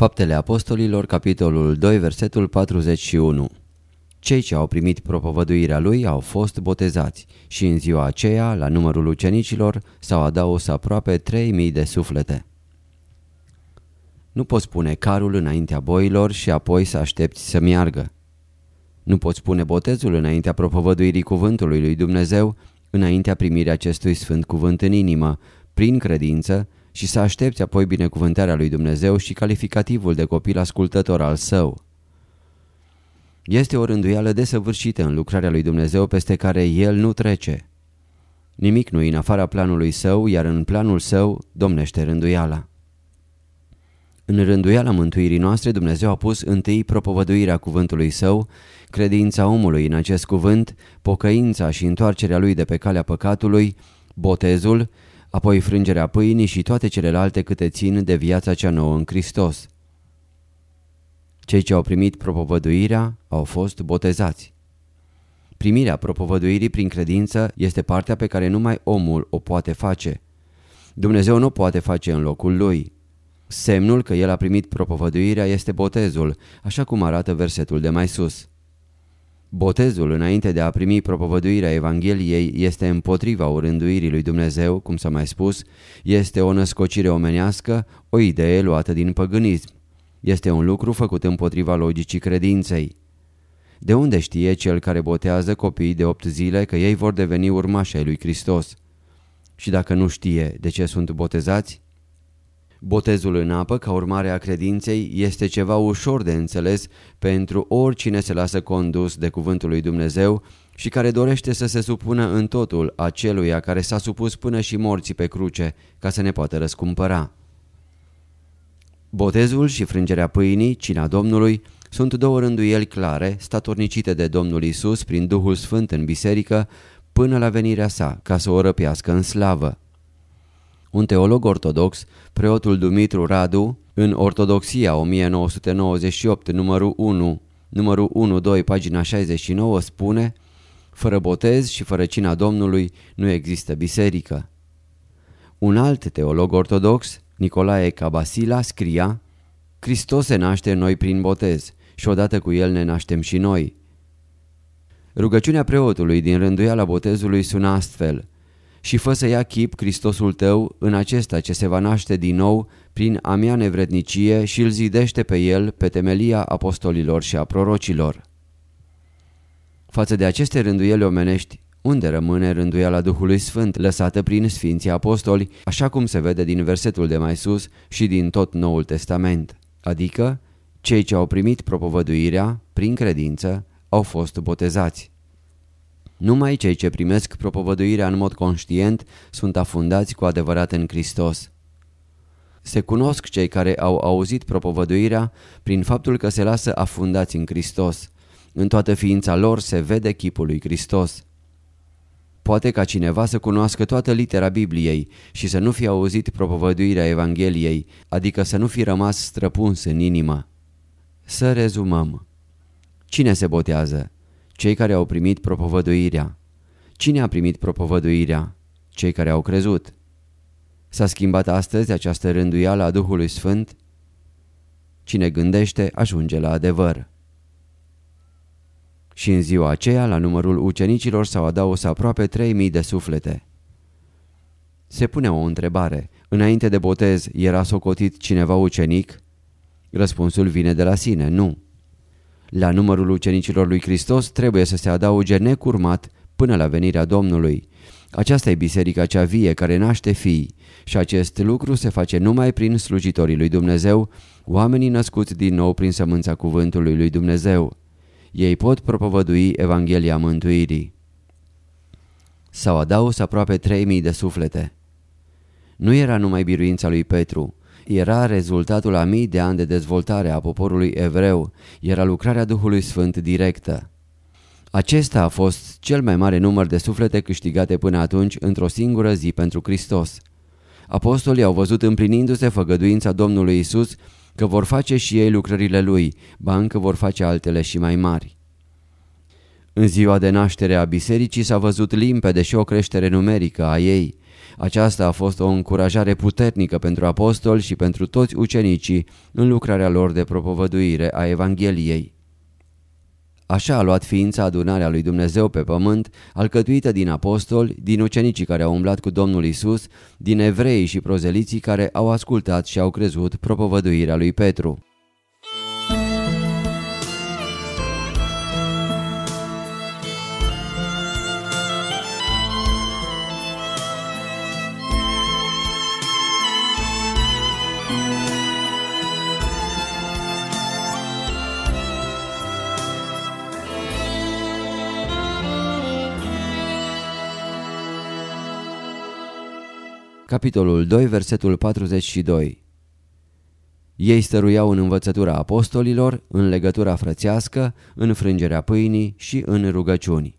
Faptele Apostolilor, capitolul 2, versetul 41 Cei ce au primit propovăduirea lui au fost botezați și în ziua aceea, la numărul ucenicilor, s-au adaus aproape 3000 de suflete. Nu poți pune carul înaintea boilor și apoi să aștepți să meargă. Nu poți pune botezul înaintea propovăduirii cuvântului lui Dumnezeu, înaintea primirii acestui sfânt cuvânt în inimă, prin credință și să aștepți apoi binecuvântarea lui Dumnezeu și calificativul de copil ascultător al său. Este o rânduială desăvârșită în lucrarea lui Dumnezeu peste care El nu trece. Nimic nu în afara planului său, iar în planul său domnește rânduiala. În rânduiala mântuirii noastre Dumnezeu a pus întâi propovăduirea cuvântului său, credința omului în acest cuvânt, pocăința și întoarcerea lui de pe calea păcatului, botezul, apoi frângerea pâinii și toate celelalte câte țin de viața cea nouă în Hristos. Cei ce au primit propovăduirea au fost botezați. Primirea propovăduirii prin credință este partea pe care numai omul o poate face. Dumnezeu nu poate face în locul lui. Semnul că el a primit propovăduirea este botezul, așa cum arată versetul de mai sus. Botezul înainte de a primi propovăduirea Evangheliei este împotriva urânduirii lui Dumnezeu, cum s-a mai spus, este o născocire omenească, o idee luată din păgânism. Este un lucru făcut împotriva logicii credinței. De unde știe cel care botează copiii de opt zile că ei vor deveni urmași ai lui Hristos? Și dacă nu știe de ce sunt botezați? Botezul în apă, ca urmare a credinței, este ceva ușor de înțeles pentru oricine se lasă condus de cuvântul lui Dumnezeu și care dorește să se supună în totul aceluia care s-a supus până și morții pe cruce ca să ne poată răscumpăra. Botezul și frângerea pâinii, cina Domnului, sunt două rânduieli clare, statornicite de Domnul Isus prin Duhul Sfânt în biserică până la venirea sa, ca să o răpească în slavă. Un teolog ortodox, preotul Dumitru Radu, în Ortodoxia 1998, numărul 1, numărul 1-2, pagina 69, spune Fără botez și fără cina Domnului nu există biserică. Un alt teolog ortodox, Nicolae Cabasila, scria Hristos se naște în noi prin botez și odată cu el ne naștem și noi. Rugăciunea preotului din rânduiala botezului sună astfel și fă să ia chip Hristosul tău în acesta ce se va naște din nou prin a mea nevrednicie și îl zidește pe el pe temelia apostolilor și a prorocilor. Față de aceste rânduieli omenești, unde rămâne rânduiala Duhului Sfânt lăsată prin Sfinții Apostoli, așa cum se vede din versetul de mai sus și din tot Noul Testament, adică cei ce au primit propovăduirea, prin credință, au fost botezați. Numai cei ce primesc propovăduirea în mod conștient sunt afundați cu adevărat în Hristos. Se cunosc cei care au auzit propovăduirea prin faptul că se lasă afundați în Hristos. În toată ființa lor se vede chipul lui Hristos. Poate ca cineva să cunoască toată litera Bibliei și să nu fi auzit propovăduirea Evangheliei, adică să nu fi rămas străpuns în inimă. Să rezumăm. Cine se botează? Cei care au primit propovăduirea. Cine a primit propovăduirea? Cei care au crezut. S-a schimbat astăzi această rânduială a Duhului Sfânt? Cine gândește ajunge la adevăr. Și în ziua aceea, la numărul ucenicilor s-au adaus aproape 3000 de suflete. Se pune o întrebare. Înainte de botez era socotit cineva ucenic? Răspunsul vine de la sine, nu. La numărul ucenicilor lui Hristos trebuie să se adauge necurmat până la venirea Domnului. Aceasta e biserica cea vie care naște fii și acest lucru se face numai prin slujitorii lui Dumnezeu, oamenii născuți din nou prin sămânța cuvântului lui Dumnezeu. Ei pot propovădui Evanghelia mântuirii. S-au adaus aproape 3000 de suflete. Nu era numai biruința lui Petru, era rezultatul a mii de ani de dezvoltare a poporului evreu, era lucrarea Duhului Sfânt directă. Acesta a fost cel mai mare număr de suflete câștigate până atunci într-o singură zi pentru Hristos. Apostolii au văzut împlinindu-se făgăduința Domnului Isus că vor face și ei lucrările Lui, ba încă vor face altele și mai mari. În ziua de naștere a bisericii s-a văzut limpede și o creștere numerică a ei. Aceasta a fost o încurajare puternică pentru apostoli și pentru toți ucenicii în lucrarea lor de propovăduire a Evangheliei. Așa a luat ființa adunarea lui Dumnezeu pe pământ, alcătuită din apostoli, din ucenicii care au umblat cu Domnul Isus, din evrei și prozeliții care au ascultat și au crezut propovăduirea lui Petru. Capitolul 2, versetul 42 Ei stăruiau în învățătura apostolilor, în legătura frățească, în frângerea pâinii și în rugăciuni.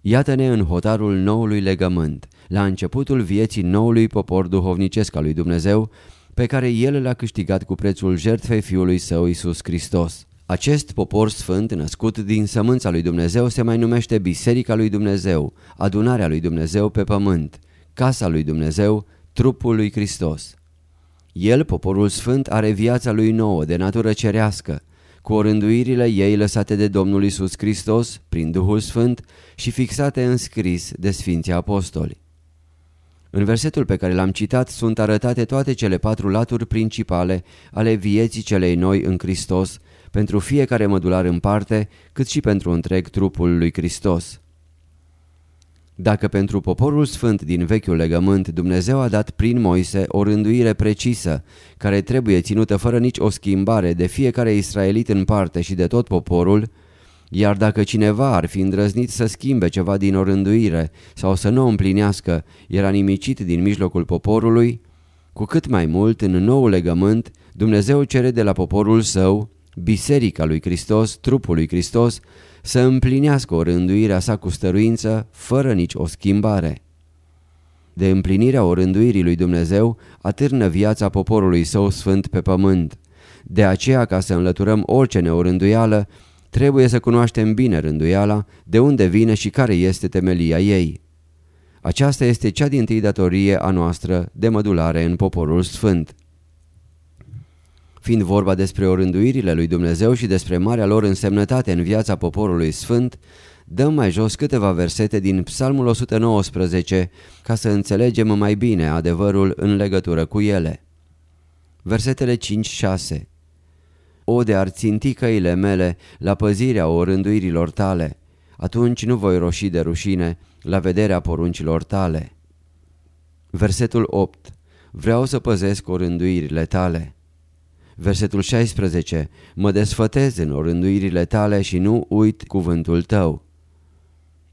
Iată-ne în hotarul noului legământ, la începutul vieții noului popor duhovnicesc al lui Dumnezeu, pe care El l-a câștigat cu prețul jertfei Fiului Său Isus Hristos. Acest popor sfânt născut din sămânța lui Dumnezeu se mai numește Biserica lui Dumnezeu, adunarea lui Dumnezeu pe pământ casa lui Dumnezeu, trupul lui Hristos. El, poporul sfânt, are viața lui nouă, de natură cerească, cu orânduirile ei lăsate de Domnul Isus Hristos, prin Duhul Sfânt și fixate în scris de Sfinții Apostoli. În versetul pe care l-am citat sunt arătate toate cele patru laturi principale ale vieții celei noi în Hristos, pentru fiecare mădular în parte, cât și pentru întreg trupul lui Hristos. Dacă pentru poporul sfânt din vechiul legământ Dumnezeu a dat prin Moise o rânduire precisă, care trebuie ținută fără nici o schimbare de fiecare israelit în parte și de tot poporul, iar dacă cineva ar fi îndrăznit să schimbe ceva din o rânduire sau să nu o împlinească, era nimicit din mijlocul poporului, cu cât mai mult în nou legământ Dumnezeu cere de la poporul său, biserica lui Hristos, trupul lui Hristos, să împlinească o rânduirea sa cu stăruință, fără nici o schimbare. De împlinirea o rânduirii lui Dumnezeu atârnă viața poporului său sfânt pe pământ. De aceea, ca să înlăturăm orice neorânduială, trebuie să cunoaștem bine rânduiala, de unde vine și care este temelia ei. Aceasta este cea din tâi datorie a noastră de mădulare în poporul sfânt. Fiind vorba despre orânduirile lui Dumnezeu și despre marea lor însemnătate în viața poporului sfânt, dăm mai jos câteva versete din Psalmul 119 ca să înțelegem mai bine adevărul în legătură cu ele. Versetele 5-6 O de ar ținti căile mele la păzirea orânduirilor tale, atunci nu voi roși de rușine la vederea poruncilor tale. Versetul 8 Vreau să păzesc orânduirile tale. Versetul 16. Mă desfătez în orânduirile tale și nu uit cuvântul tău.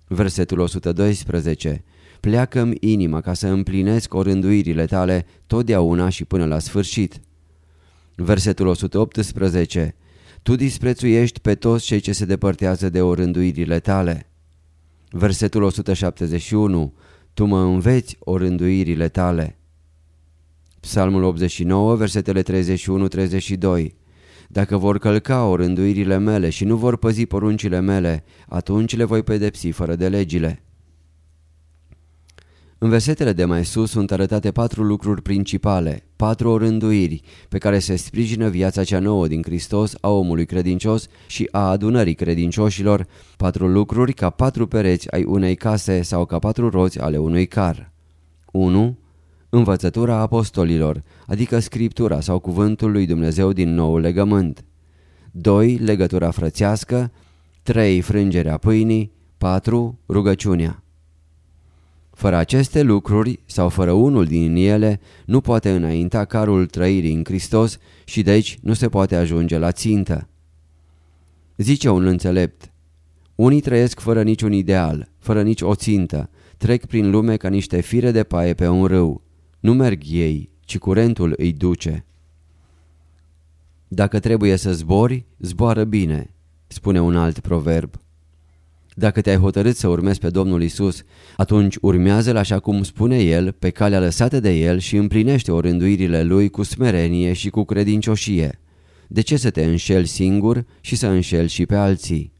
Versetul 112. Pleacă-mi inima ca să împlinesc orânduirile tale totdeauna și până la sfârșit. Versetul 118. Tu disprețuiești pe toți cei ce se depărtează de orânduirile tale. Versetul 171. Tu mă înveți orânduirile tale. Psalmul 89, versetele 31-32 Dacă vor călca orânduirile mele și nu vor păzi poruncile mele, atunci le voi pedepsi fără de legile. În versetele de mai sus sunt arătate patru lucruri principale, patru orânduiri pe care se sprijină viața cea nouă din Hristos a omului credincios și a adunării credincioșilor, patru lucruri ca patru pereți ai unei case sau ca patru roți ale unui car. 1 Învățătura apostolilor, adică Scriptura sau Cuvântul lui Dumnezeu din nou legământ. 2. Legătura frățească 3. Frângerea pâinii 4. Rugăciunea Fără aceste lucruri sau fără unul din ele nu poate înainta carul trăirii în Hristos și deci nu se poate ajunge la țintă. Zice un înțelept, unii trăiesc fără niciun ideal, fără nici o țintă, trec prin lume ca niște fire de paie pe un râu. Nu merg ei, ci curentul îi duce. Dacă trebuie să zbori, zboară bine, spune un alt proverb. Dacă te-ai hotărât să urmezi pe Domnul Isus, atunci urmează-L așa cum spune El, pe calea lăsată de El și împlinește orânduirile Lui cu smerenie și cu credincioșie. De ce să te înșeli singur și să înșeli și pe alții?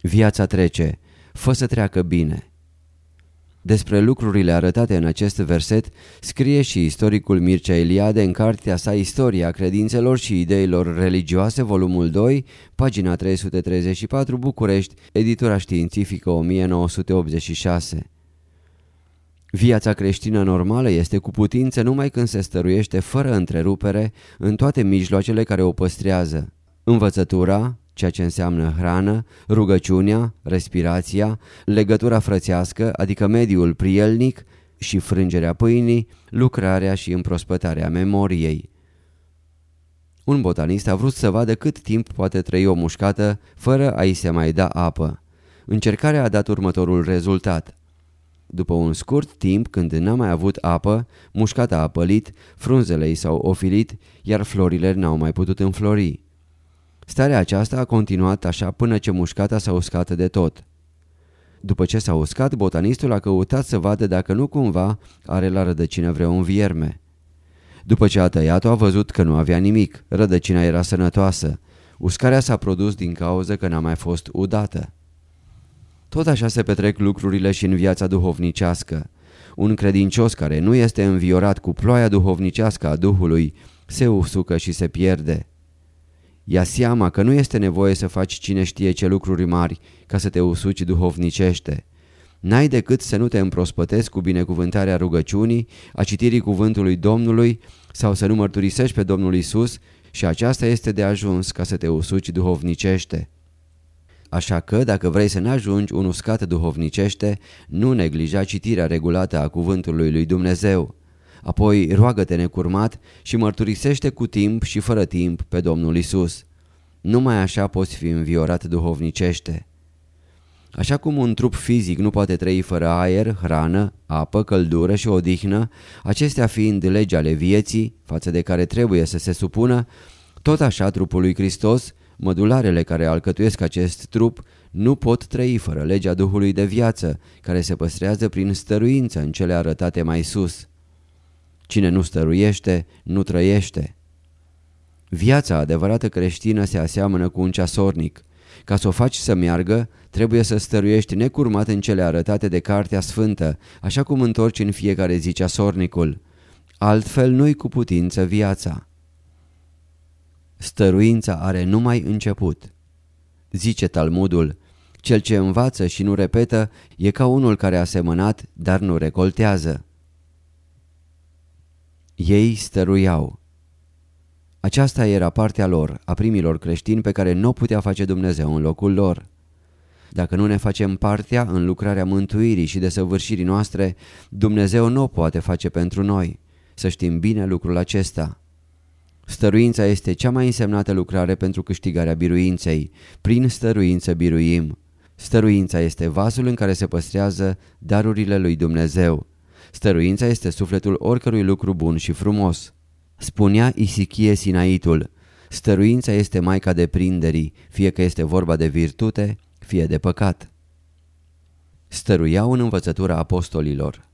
Viața trece, fă să treacă bine. Despre lucrurile arătate în acest verset scrie și istoricul Mircea Eliade în cartea sa Istoria credințelor și ideilor religioase, volumul 2, pagina 334, București, editura științifică 1986. Viața creștină normală este cu putință numai când se stăruiește fără întrerupere în toate mijloacele care o păstrează. Învățătura, ceea ce înseamnă hrană, rugăciunea, respirația, legătura frățească, adică mediul prielnic și frângerea pâinii, lucrarea și împrospătarea memoriei. Un botanist a vrut să vadă cât timp poate trăi o mușcată fără a-i se mai da apă. Încercarea a dat următorul rezultat. După un scurt timp, când n-a mai avut apă, mușcata a pălit, frunzele i s-au ofilit, iar florile n-au mai putut înflori. Starea aceasta a continuat așa până ce mușcata s-a uscat de tot. După ce s-a uscat, botanistul a căutat să vadă dacă nu cumva are la rădăcină vreun vierme. După ce a tăiat-o, a văzut că nu avea nimic, rădăcina era sănătoasă. Uscarea s-a produs din cauza că n-a mai fost udată. Tot așa se petrec lucrurile și în viața duhovnicească. Un credincios care nu este înviorat cu ploaia duhovnicească a Duhului se usucă și se pierde. Ia seama că nu este nevoie să faci cine știe ce lucruri mari ca să te usuci duhovnicește. N-ai decât să nu te împrospătezi cu binecuvântarea rugăciunii, a citirii cuvântului Domnului sau să nu mărturisești pe Domnul Isus și aceasta este de ajuns ca să te usuci duhovnicește. Așa că, dacă vrei să n-ajungi un uscat duhovnicește, nu neglija citirea regulată a cuvântului lui Dumnezeu. Apoi roagă-te necurmat și mărturisește cu timp și fără timp pe Domnul Isus. Numai așa poți fi înviorat duhovnicește. Așa cum un trup fizic nu poate trăi fără aer, hrană, apă, căldură și odihnă, acestea fiind legi ale vieții, față de care trebuie să se supună, tot așa trupul lui Hristos, mădularele care alcătuiesc acest trup, nu pot trăi fără legea Duhului de viață, care se păstrează prin stăruință în cele arătate mai sus. Cine nu stăruiește, nu trăiește. Viața adevărată creștină se aseamănă cu un ceasornic. Ca să o faci să meargă, trebuie să stăruiești necurmat în cele arătate de Cartea Sfântă, așa cum întorci în fiecare zi ceasornicul. Altfel nu-i cu putință viața. Stăruința are numai început. Zice Talmudul, cel ce învață și nu repetă e ca unul care a semănat, dar nu recoltează. Ei stăruiau. Aceasta era partea lor, a primilor creștini pe care nu o putea face Dumnezeu în locul lor. Dacă nu ne facem partea în lucrarea mântuirii și desăvârșirii noastre, Dumnezeu nu o poate face pentru noi. Să știm bine lucrul acesta. Stăruința este cea mai însemnată lucrare pentru câștigarea biruinței. Prin stăruință biruim. Stăruința este vasul în care se păstrează darurile lui Dumnezeu. Stăruința este sufletul oricărui lucru bun și frumos. Spunea Isichie Sinaitul, stăruința este maica deprinderii, fie că este vorba de virtute, fie de păcat. Stăruiau în învățătura apostolilor.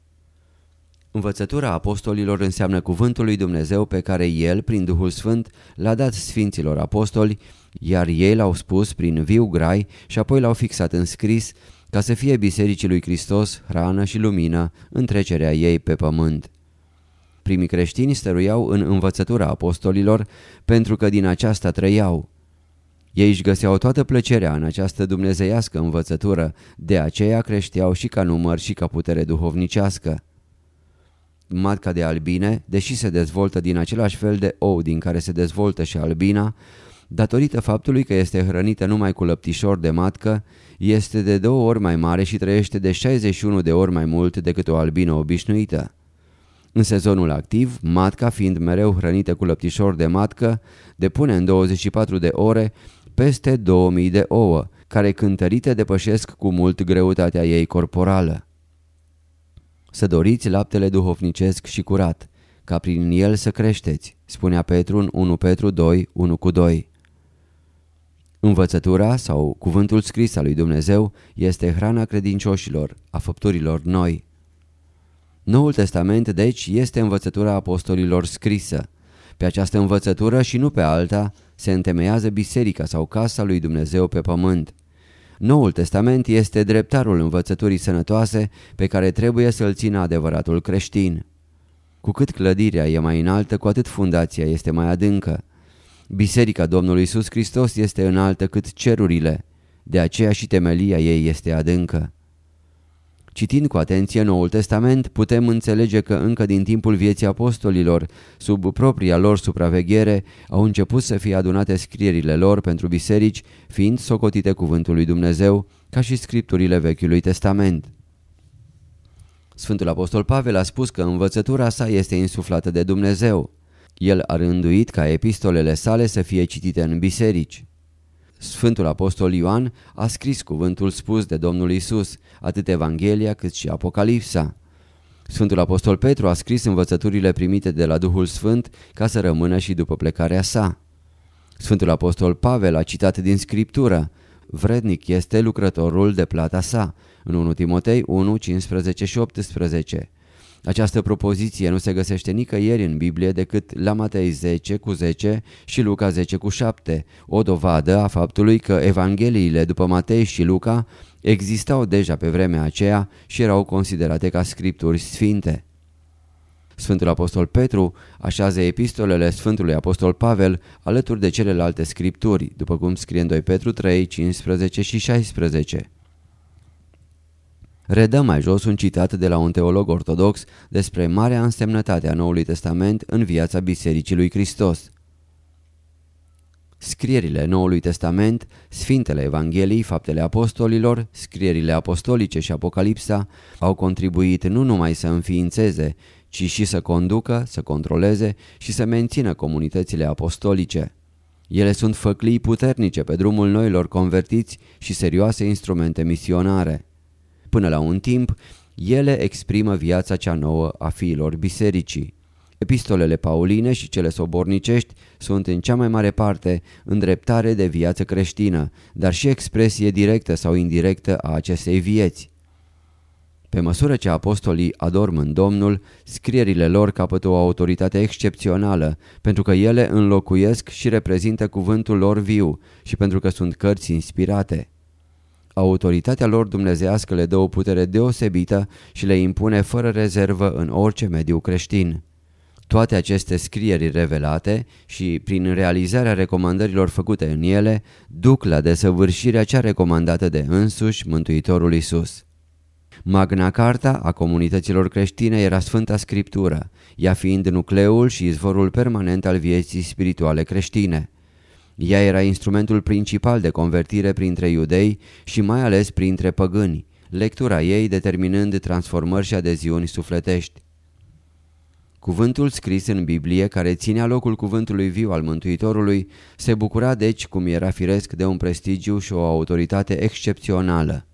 Învățătura apostolilor înseamnă cuvântul lui Dumnezeu pe care El, prin Duhul Sfânt, l-a dat Sfinților Apostoli, iar ei l-au spus prin viu grai și apoi l-au fixat în scris ca să fie bisericii lui Hristos hrană și lumină în trecerea ei pe pământ. Primii creștini stăruiau în învățătura apostolilor pentru că din aceasta trăiau. Ei își găseau toată plăcerea în această dumnezeiască învățătură, de aceea creșteau și ca număr și ca putere duhovnicească. matca de albine, deși se dezvoltă din același fel de ou din care se dezvoltă și albina, datorită faptului că este hrănită numai cu lăptișor de matcă, este de două ori mai mare și trăiește de 61 de ori mai mult decât o albină obișnuită. În sezonul activ, matca fiind mereu hrănită cu lăptișor de matcă, depune în 24 de ore peste 2000 de ouă, care cântărite depășesc cu mult greutatea ei corporală. Să doriți laptele duhovnicesc și curat, ca prin el să creșteți, spunea Petru în 1 Petru 2, 1 cu 2. Învățătura sau cuvântul scris al lui Dumnezeu este hrana credincioșilor, a făpturilor noi. Noul Testament, deci, este învățătura apostolilor scrisă. Pe această învățătură și nu pe alta se întemeiază biserica sau casa lui Dumnezeu pe pământ. Noul Testament este dreptarul învățăturii sănătoase pe care trebuie să-l țină adevăratul creștin. Cu cât clădirea e mai înaltă, cu atât fundația este mai adâncă. Biserica Domnului Isus Hristos este înaltă cât cerurile, de aceea și temelia ei este adâncă. Citind cu atenție Noul Testament, putem înțelege că încă din timpul vieții apostolilor, sub propria lor supraveghere, au început să fie adunate scrierile lor pentru biserici, fiind socotite cuvântul lui Dumnezeu, ca și scripturile Vechiului Testament. Sfântul Apostol Pavel a spus că învățătura sa este insuflată de Dumnezeu. El a rânduit ca epistolele sale să fie citite în biserici. Sfântul Apostol Ioan a scris cuvântul spus de Domnul Isus, atât Evanghelia cât și Apocalipsa. Sfântul Apostol Petru a scris învățăturile primite de la Duhul Sfânt ca să rămână și după plecarea sa. Sfântul Apostol Pavel a citat din Scriptură, vrednic este lucrătorul de plata sa, în 1 Timotei 1, 15 și 18. Această propoziție nu se găsește nicăieri în Biblie decât la Matei 10 cu 10 și Luca 10 cu 7, o dovadă a faptului că Evangheliile după Matei și Luca existau deja pe vremea aceea și erau considerate ca scripturi sfinte. Sfântul Apostol Petru așează epistolele Sfântului Apostol Pavel alături de celelalte scripturi, după cum scrie în 2 Petru 3, 15 și 16. Redă mai jos un citat de la un teolog ortodox despre marea însemnătate a Noului Testament în viața Bisericii lui Hristos. Scrierile Noului Testament, Sfintele Evangheliei, Faptele Apostolilor, scrierile apostolice și Apocalipsa au contribuit nu numai să înființeze, ci și să conducă, să controleze și să mențină comunitățile apostolice. Ele sunt făclii puternice pe drumul noilor convertiți și serioase instrumente misionare. Până la un timp, ele exprimă viața cea nouă a fiilor bisericii. Epistolele pauline și cele sobornicești sunt în cea mai mare parte îndreptare de viață creștină, dar și expresie directă sau indirectă a acestei vieți. Pe măsură ce apostolii adorm în Domnul, scrierile lor capătă o autoritate excepțională, pentru că ele înlocuiesc și reprezintă cuvântul lor viu și pentru că sunt cărți inspirate. Autoritatea lor dumnezească le dă o putere deosebită și le impune fără rezervă în orice mediu creștin. Toate aceste scrieri revelate și prin realizarea recomandărilor făcute în ele duc la desăvârșirea cea recomandată de însuși Mântuitorul Isus. Magna Carta a comunităților creștine era Sfânta Scriptură, ea fiind nucleul și izvorul permanent al vieții spirituale creștine. Ea era instrumentul principal de convertire printre iudei și mai ales printre păgâni, lectura ei determinând transformări și adeziuni sufletești. Cuvântul scris în Biblie, care ținea locul cuvântului viu al Mântuitorului, se bucura deci, cum era firesc, de un prestigiu și o autoritate excepțională.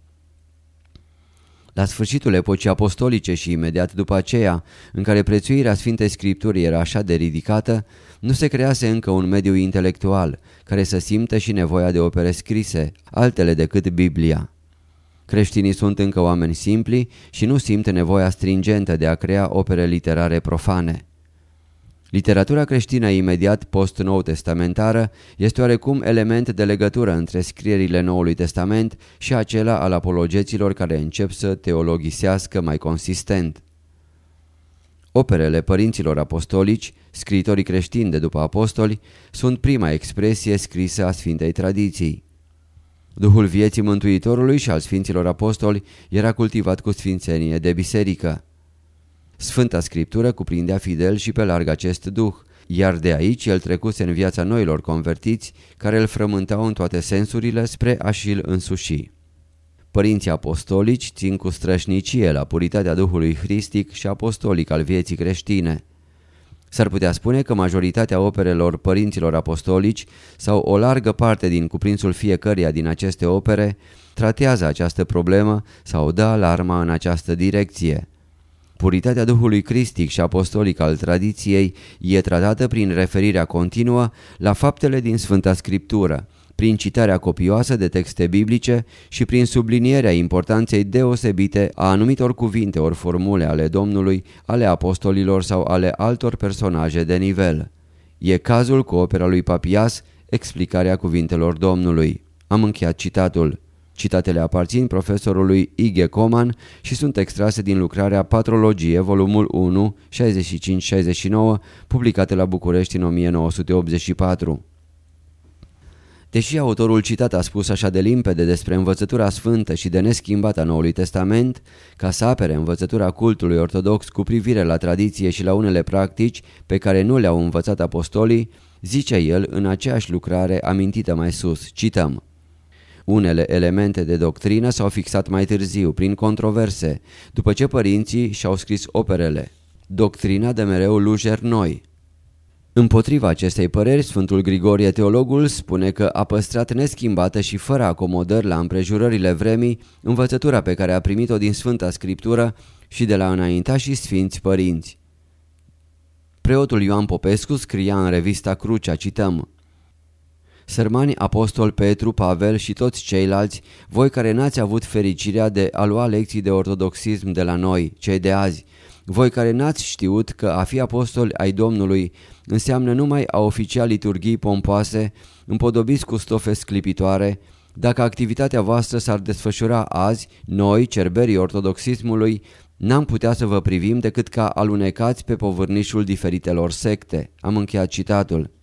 La sfârșitul epocii apostolice și imediat după aceea, în care prețuirea Sfintei Scripturii era așa de ridicată, nu se crease încă un mediu intelectual care să simtă și nevoia de opere scrise, altele decât Biblia. Creștinii sunt încă oameni simpli și nu simt nevoia stringentă de a crea opere literare profane. Literatura creștină imediat post-nou testamentară este oarecum element de legătură între scrierile Noului Testament și acela al apologeților care încep să teologisească mai consistent. Operele părinților apostolici, scritorii creștini de după apostoli, sunt prima expresie scrisă a Sfintei Tradiții. Duhul vieții Mântuitorului și al Sfinților Apostoli era cultivat cu sfințenie de biserică. Sfânta Scriptură cuprindea fidel și pe larg acest duh, iar de aici el trecuse în viața noilor convertiți care îl frământau în toate sensurile spre a și-l însuși. Părinții apostolici țin cu strășnicie la puritatea Duhului Hristic și apostolic al vieții creștine. S-ar putea spune că majoritatea operelor părinților apostolici sau o largă parte din cuprinsul fiecăreia din aceste opere tratează această problemă sau dă alarma în această direcție. Puritatea Duhului Cristic și apostolic al tradiției e tratată prin referirea continuă la faptele din Sfânta Scriptură, prin citarea copioasă de texte biblice și prin sublinierea importanței deosebite a anumitor cuvinte ori formule ale Domnului, ale apostolilor sau ale altor personaje de nivel. E cazul cu opera lui Papias, explicarea cuvintelor Domnului. Am încheiat citatul. Citatele aparțin profesorului Ige Coman și sunt extrase din lucrarea Patrologie, volumul 1, 65-69, publicată la București în 1984. Deși autorul citat a spus așa de limpede despre învățătura sfântă și de neschimbată a Noului Testament, ca să apere învățătura cultului ortodox cu privire la tradiție și la unele practici pe care nu le-au învățat apostolii, zice el în aceeași lucrare amintită mai sus, cităm. Unele elemente de doctrină s-au fixat mai târziu, prin controverse, după ce părinții și-au scris operele. Doctrina de mereu lujeri noi, Împotriva acestei păreri, Sfântul Grigorie Teologul spune că a păstrat neschimbată și fără acomodări la împrejurările vremii învățătura pe care a primit-o din Sfânta Scriptură și de la înaintașii Sfinți Părinți. Preotul Ioan Popescu scria în revista Crucea, cităm Sărmani Apostol Petru, Pavel și toți ceilalți, voi care n-ați avut fericirea de a lua lecții de ortodoxism de la noi, cei de azi, voi care n-ați știut că a fi apostoli ai Domnului înseamnă numai a oficia liturghii pompoase, împodobiți cu stofe sclipitoare, dacă activitatea voastră s-ar desfășura azi, noi, cerberii ortodoxismului, n-am putea să vă privim decât ca alunecați pe povârnișul diferitelor secte. Am încheiat citatul.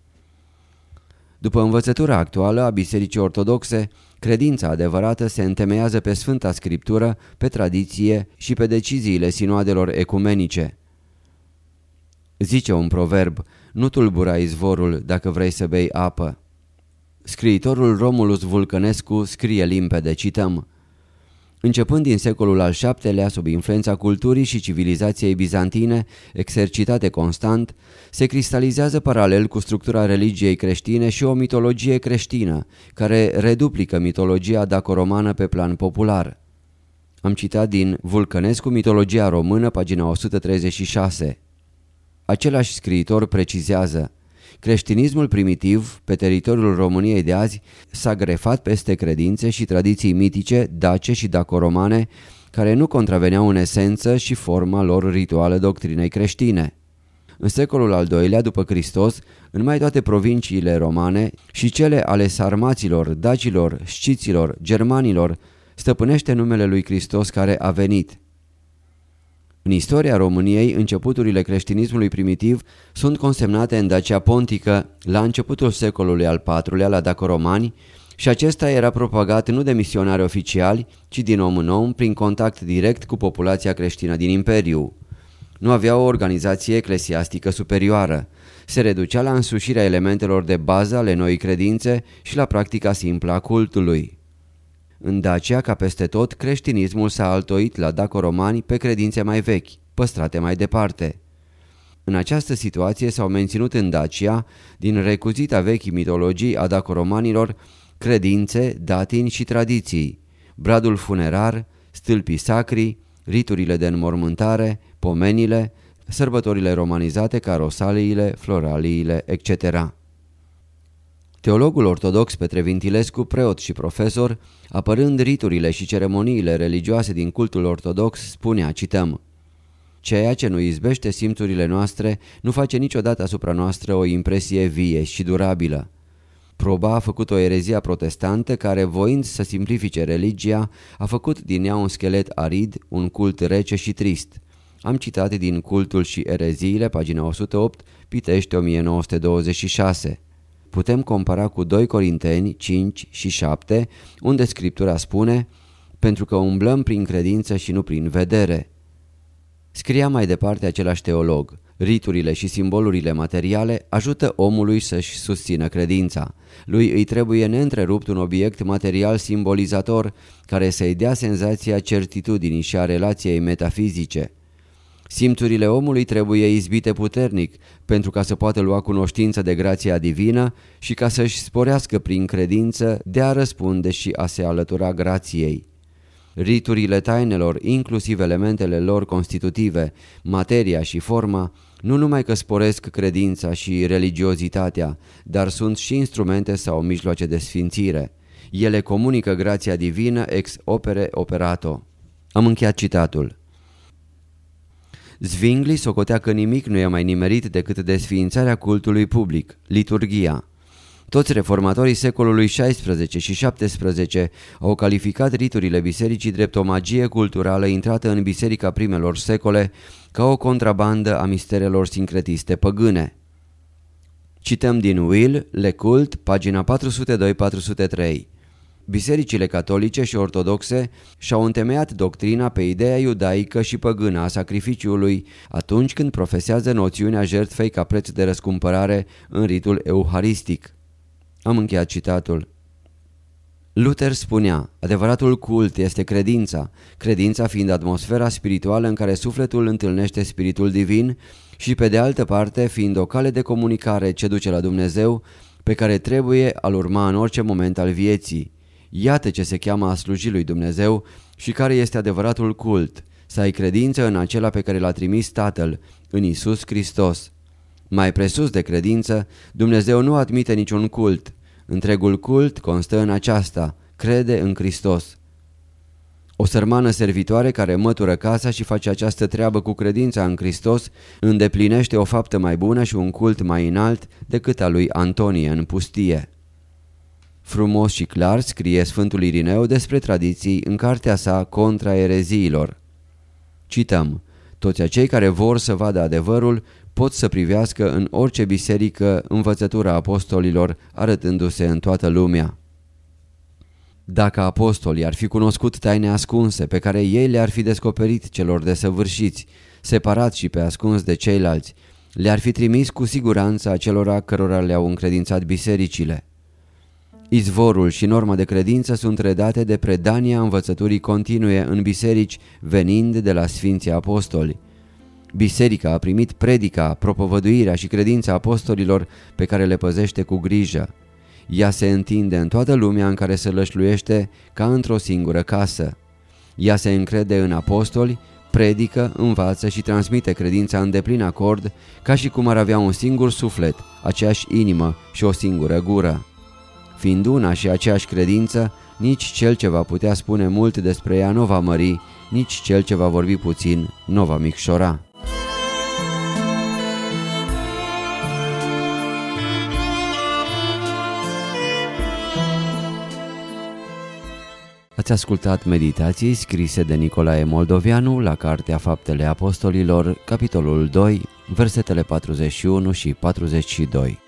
După învățătura actuală a Bisericii Ortodoxe, credința adevărată se întemeiază pe Sfânta Scriptură, pe tradiție și pe deciziile sinoadelor ecumenice. Zice un proverb, nu tulbura izvorul dacă vrei să bei apă. Scriitorul Romulus Vulcănescu scrie limpede, cităm, Începând din secolul al VII-lea, sub influența culturii și civilizației bizantine, exercitate constant, se cristalizează paralel cu structura religiei creștine și o mitologie creștină, care reduplică mitologia dacoromană pe plan popular. Am citat din Vulcănescu, mitologia română, pagina 136. Același scriitor precizează Creștinismul primitiv, pe teritoriul României de azi, s-a grefat peste credințe și tradiții mitice, dace și dacoromane, care nu contraveneau în esență și forma lor rituală doctrinei creștine. În secolul al doilea după Hristos, în mai toate provinciile romane și cele ale sarmaților, dacilor, sciților, germanilor, stăpânește numele lui Hristos care a venit. În istoria României, începuturile creștinismului primitiv sunt consemnate în Dacia Pontică la începutul secolului al IV-lea la Dacoromani și acesta era propagat nu de misionari oficiali, ci din om în om prin contact direct cu populația creștină din Imperiu. Nu avea o organizație eclesiastică superioară. Se reducea la însușirea elementelor de bază ale noii credințe și la practica simplă a cultului. În Dacia, ca peste tot, creștinismul s-a altoit la daco-romani pe credințe mai vechi, păstrate mai departe. În această situație s-au menținut în Dacia, din recuzita vechii mitologii a daco-romanilor, credințe, datini și tradiții, bradul funerar, stâlpii sacri, riturile de înmormântare, pomenile, sărbătorile romanizate ca rosaliile, floraliile, etc. Teologul ortodox Petre Vintilescu, preot și profesor, apărând riturile și ceremoniile religioase din cultul ortodox, spunea, cităm, Ceea ce nu izbește simțurile noastre nu face niciodată asupra noastră o impresie vie și durabilă. Proba a făcut o erezia protestantă care, voind să simplifice religia, a făcut din ea un schelet arid, un cult rece și trist. Am citat din Cultul și ereziile, pagina 108, Pitești 1926. Putem compara cu 2 Corinteni 5 și 7, unde Scriptura spune pentru că umblăm prin credință și nu prin vedere. Scria mai departe același teolog. Riturile și simbolurile materiale ajută omului să-și susțină credința. Lui îi trebuie neîntrerupt un obiect material simbolizator care să-i dea senzația certitudinii și a relației metafizice. Simțurile omului trebuie izbite puternic pentru ca să poată lua cunoștință de grația divină și ca să-și sporească prin credință de a răspunde și a se alătura grației. Riturile tainelor, inclusiv elementele lor constitutive, materia și forma, nu numai că sporesc credința și religiozitatea, dar sunt și instrumente sau mijloace de sfințire. Ele comunică grația divină ex opere operato. Am încheiat citatul. Zwingli socotea că nimic nu e mai nimerit decât desființarea cultului public, liturgia. Toți reformatorii secolului XVI și XVII au calificat riturile bisericii drept o magie culturală intrată în biserica primelor secole ca o contrabandă a misterelor sincretiste păgâne. Cităm din Will, Le Cult, pagina 402-403. Bisericile catolice și ortodoxe și-au întemeiat doctrina pe ideea iudaică și păgână a sacrificiului atunci când profesează noțiunea jertfei ca preț de răscumpărare în ritul euharistic. Am încheiat citatul. Luther spunea, adevăratul cult este credința, credința fiind atmosfera spirituală în care sufletul întâlnește spiritul divin și pe de altă parte fiind o cale de comunicare ce duce la Dumnezeu pe care trebuie al urma în orice moment al vieții. Iată ce se cheamă a sluji lui Dumnezeu și care este adevăratul cult, să ai credință în acela pe care l-a trimis Tatăl, în Isus Hristos. Mai presus de credință, Dumnezeu nu admite niciun cult. Întregul cult constă în aceasta, crede în Hristos. O sărmană servitoare care mătură casa și face această treabă cu credința în Hristos îndeplinește o faptă mai bună și un cult mai înalt decât a lui Antonie în pustie. Frumos și clar scrie Sfântul Irineu despre tradiții în cartea sa Contra ereziilor. Cităm, toți acei care vor să vadă adevărul pot să privească în orice biserică învățătura apostolilor arătându-se în toată lumea. Dacă apostolii ar fi cunoscut taine ascunse pe care ei le-ar fi descoperit celor desăvârșiți, separați și pe ascuns de ceilalți, le-ar fi trimis cu siguranță acelora cărora le-au încredințat bisericile. Izvorul și norma de credință sunt redate de predania învățăturii continue în biserici venind de la Sfinții Apostoli. Biserica a primit predica, propovăduirea și credința apostolilor pe care le păzește cu grijă. Ea se întinde în toată lumea în care se lășluiește ca într-o singură casă. Ea se încrede în apostoli, predică, învață și transmite credința în deplin acord, ca și cum ar avea un singur suflet, aceeași inimă și o singură gură. Fiind una și aceeași credință, nici cel ce va putea spune mult despre ea nu va mări, nici cel ce va vorbi puțin nu va micșora. Ați ascultat meditații scrise de Nicolae Moldovianu la Cartea Faptele Apostolilor, capitolul 2, versetele 41 și 42.